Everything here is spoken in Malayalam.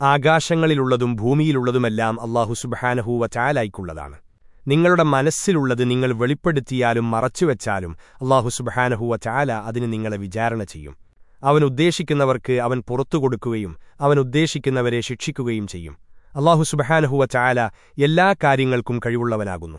ആകാശങ്ങളിലുള്ളതും ഭൂമിയിലുള്ളതുമെല്ലാം അള്ളാഹു സുബഹാനഹൂവ ചായാലായിക്കുള്ളതാണ് നിങ്ങളുടെ മനസ്സിലുള്ളത് നിങ്ങൾ വെളിപ്പെടുത്തിയാലും മറച്ചുവെച്ചാലും അള്ളാഹു സുബഹാനഹൂവ ചായാല അതിന് നിങ്ങളെ വിചാരണ ചെയ്യും. അവൻ ഉദ്ദേശിക്കുന്നവർക്ക് അവൻ പുറത്തു കൊടുക്കുകയും അവൻ ഉദ്ദേശിക്കുന്നവരെ ശിക്ഷിക്കുകയും ചെയ്യും. അള്ളാഹു സുബഹാനഹുവ ചായാല എല്ലാ കാര്യങ്ങൾക്കും കഴിവുള്ളവനാകുന്നു.